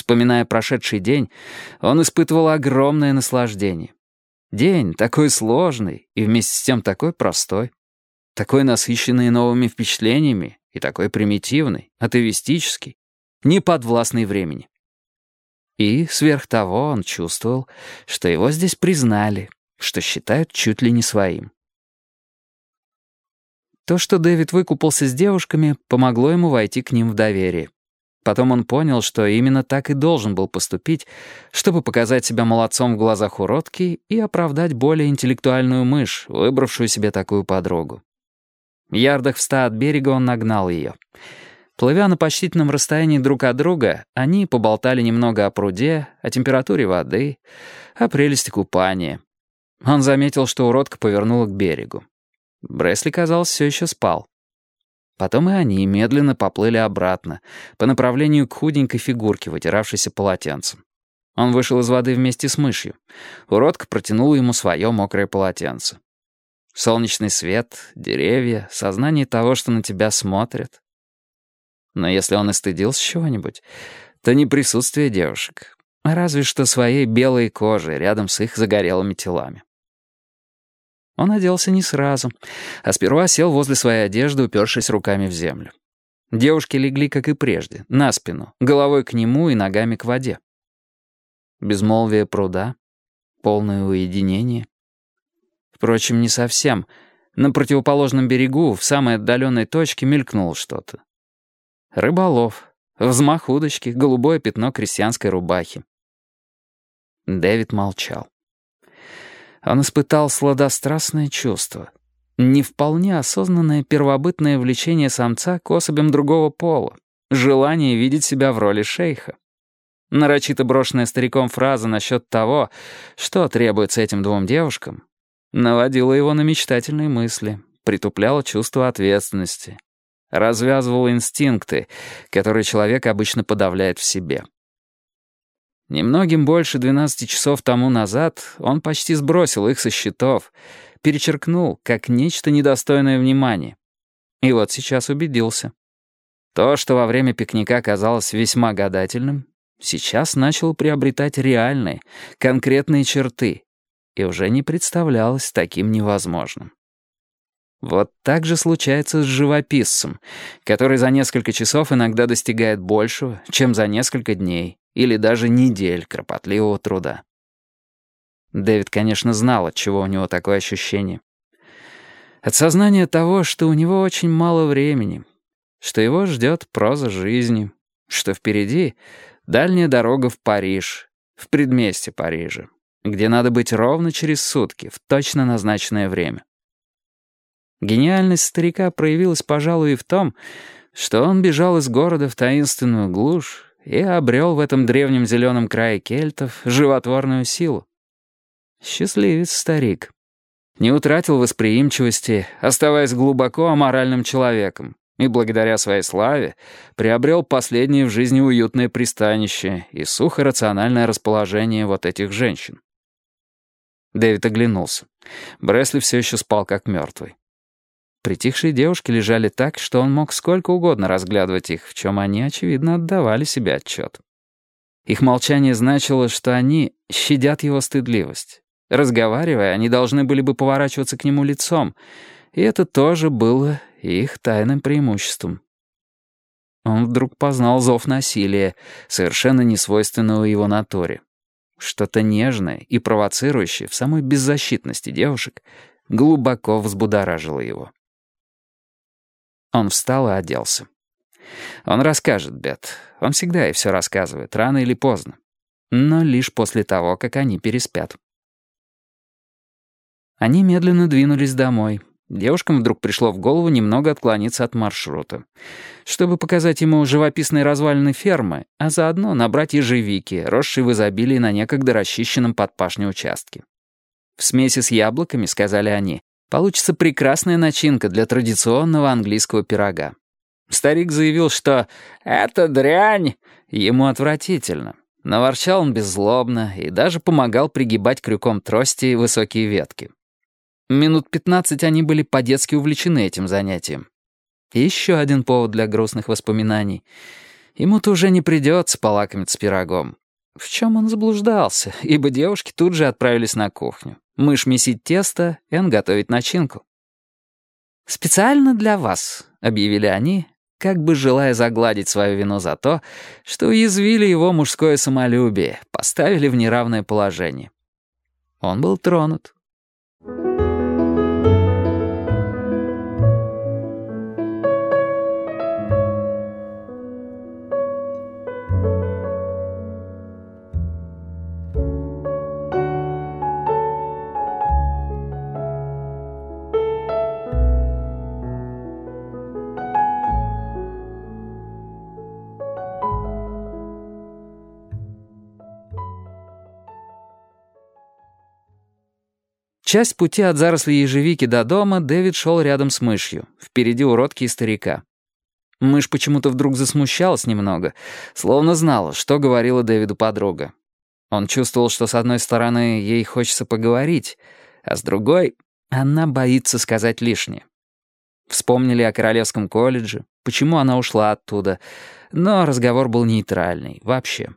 Вспоминая прошедший день, он испытывал огромное наслаждение. День такой сложный и вместе с тем такой простой, такой насыщенный новыми впечатлениями и такой примитивный, атеистический, неподвластный времени. И сверх того он чувствовал, что его здесь признали, что считают чуть ли не своим. То, что Дэвид выкупался с девушками, помогло ему войти к ним в доверие. Потом он понял, что именно так и должен был поступить, чтобы показать себя молодцом в глазах уродки и оправдать более интеллектуальную мышь, выбравшую себе такую подругу. Ярдах в ста от берега он нагнал ее. Плывя на почтительном расстоянии друг от друга, они поболтали немного о пруде, о температуре воды, о прелести купания. Он заметил, что уродка повернула к берегу. Бресли, казалось, все еще спал. Потом и они медленно поплыли обратно, по направлению к худенькой фигурке, вытиравшейся полотенцем. Он вышел из воды вместе с мышью. Уродка протянула ему свое мокрое полотенце. Солнечный свет, деревья, сознание того, что на тебя смотрят. Но если он и стыдился чего-нибудь, то не присутствие девушек, а разве что своей белой кожей рядом с их загорелыми телами. Он оделся не сразу, а сперва сел возле своей одежды, упершись руками в землю. Девушки легли, как и прежде, на спину, головой к нему и ногами к воде. Безмолвие пруда, полное уединение. Впрочем, не совсем. На противоположном берегу, в самой отдаленной точке, мелькнуло что-то. Рыболов, взмах удочки, голубое пятно крестьянской рубахи. Дэвид молчал он испытал сладострастное чувство. Не вполне осознанное первобытное влечение самца к особям другого пола, желание видеть себя в роли шейха. Нарочито брошенная стариком фраза насчет того, что требуется этим двум девушкам, наводила его на мечтательные мысли, притупляла чувство ответственности, развязывала инстинкты, которые человек обычно подавляет в себе. Немногим больше 12 часов тому назад он почти сбросил их со счетов, перечеркнул, как нечто недостойное внимания. И вот сейчас убедился. То, что во время пикника казалось весьма гадательным, сейчас начало приобретать реальные, конкретные черты и уже не представлялось таким невозможным. Вот так же случается с живописцем, который за несколько часов иногда достигает большего, чем за несколько дней или даже недель кропотливого труда. Дэвид, конечно, знал, от чего у него такое ощущение. От сознания того, что у него очень мало времени, что его ждет проза жизни, что впереди дальняя дорога в Париж, в предместе Парижа, где надо быть ровно через сутки, в точно назначенное время. Гениальность старика проявилась, пожалуй, и в том, что он бежал из города в таинственную глушь, и обрел в этом древнем зеленом крае кельтов животворную силу. Счастливец старик. Не утратил восприимчивости, оставаясь глубоко аморальным человеком, и благодаря своей славе приобрел последнее в жизни уютное пристанище и сухо-рациональное расположение вот этих женщин. Дэвид оглянулся. Бресли все еще спал как мертвый. Притихшие девушки лежали так, что он мог сколько угодно разглядывать их, в чем они, очевидно, отдавали себе отчет. Их молчание значило, что они щадят его стыдливость. Разговаривая, они должны были бы поворачиваться к нему лицом, и это тоже было их тайным преимуществом. Он вдруг познал зов насилия, совершенно несвойственного его натуре. Что-то нежное и провоцирующее в самой беззащитности девушек глубоко взбудоражило его. Он встал и оделся. Он расскажет Бет. Он всегда ей все рассказывает, рано или поздно. Но лишь после того, как они переспят. Они медленно двинулись домой. Девушкам вдруг пришло в голову немного отклониться от маршрута. Чтобы показать ему живописные развалины фермы, а заодно набрать ежевики, росшие в изобилии на некогда расчищенном под пашней участке. В смеси с яблоками, сказали они, Получится прекрасная начинка для традиционного английского пирога. Старик заявил, что «это дрянь» ему отвратительно. Но ворчал он беззлобно и даже помогал пригибать крюком трости высокие ветки. Минут пятнадцать они были по-детски увлечены этим занятием. Еще один повод для грустных воспоминаний. Ему-то уже не придется полакомиться пирогом. В чем он заблуждался, ибо девушки тут же отправились на кухню. Мышь месить тесто, Эн готовить начинку. «Специально для вас», — объявили они, как бы желая загладить свою вину за то, что уязвили его мужское самолюбие, поставили в неравное положение. Он был тронут. Часть пути от зарослей ежевики до дома Дэвид шел рядом с мышью, впереди уродки и старика. Мышь почему-то вдруг засмущалась немного, словно знала, что говорила Дэвиду подруга. Он чувствовал, что с одной стороны ей хочется поговорить, а с другой она боится сказать лишнее. Вспомнили о Королевском колледже, почему она ушла оттуда, но разговор был нейтральный, вообще.